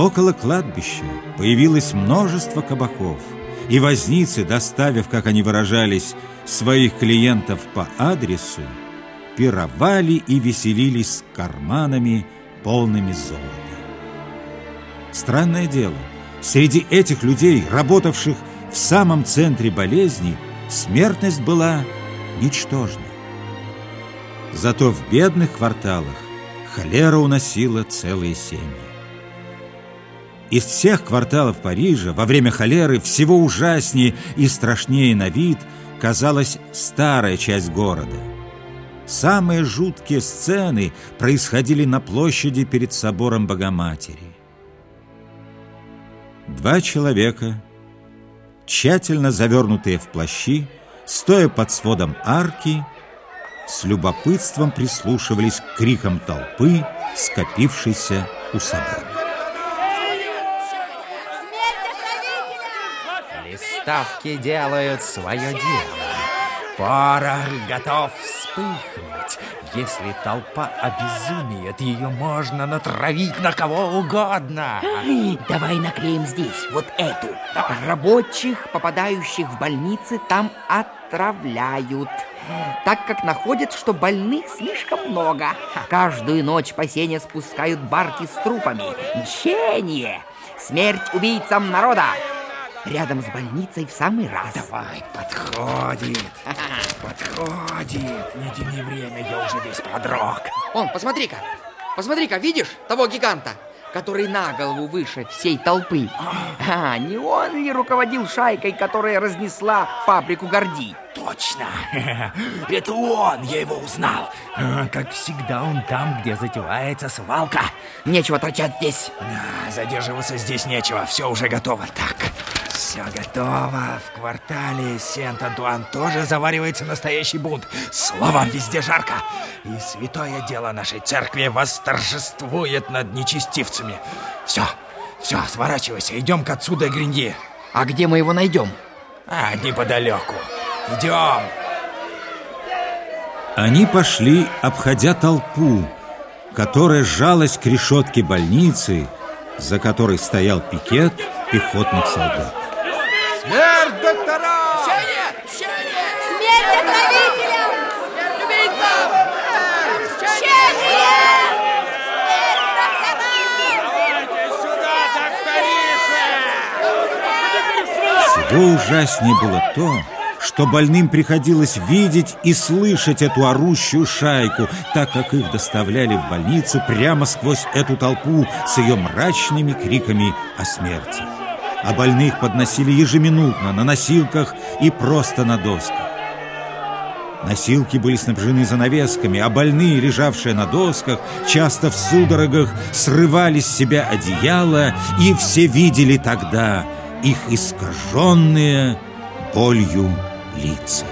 Около кладбища появилось множество кабаков, и возницы, доставив, как они выражались, своих клиентов по адресу, пировали и веселились с карманами, полными золота. Странное дело, среди этих людей, работавших в самом центре болезни, смертность была ничтожна. Зато в бедных кварталах холера уносила целые семьи. Из всех кварталов Парижа во время холеры всего ужаснее и страшнее на вид казалась старая часть города. Самые жуткие сцены происходили на площади перед собором Богоматери. Два человека, тщательно завернутые в плащи, стоя под сводом арки, с любопытством прислушивались к крикам толпы, скопившейся у собора. Листовки делают свое дело. Порох готов вспыхнуть. Если толпа обезумеет, ее можно натравить на кого угодно. Давай наклеим здесь вот эту. Рабочих, попадающих в больницы, там отравляют. Так как находят, что больных слишком много. Каждую ночь по сене спускают барки с трупами. Мщение! Смерть убийцам народа! Рядом с больницей в самый раз. Давай, подходит. Подходит. Не тяни время, я уже весь продрог. Он, посмотри-ка. Посмотри-ка, видишь того гиганта? который на голову выше всей толпы. А, не он ли руководил шайкой, которая разнесла фабрику Горди? Точно! Это он, я его узнал. Как всегда, он там, где затевается свалка. Нечего торчать здесь. Задерживаться здесь нечего, все уже готово. Так, все готово. В квартале Сент-Антуан тоже заваривается настоящий бунт. Словом, везде жарко. И святое дело нашей церкви восторжествует над нечестивцами. Все, все, сворачивайся, идем к отсюда Гриньи. А где мы его найдем? А, неподалеку. Идем. Они пошли, обходя толпу, которая сжалась к решетке больницы, за которой стоял пикет пехотных солдат. Смерть докторам! Мщение! Мщение! Смерть отравителям! Смерть убийцам! Всего ужаснее было то, что больным приходилось видеть и слышать эту орущую шайку, так как их доставляли в больницу прямо сквозь эту толпу с ее мрачными криками о смерти а больных подносили ежеминутно на носилках и просто на досках. Носилки были снабжены занавесками, а больные, лежавшие на досках, часто в судорогах срывали с себя одеяло, и все видели тогда их искаженные болью лица.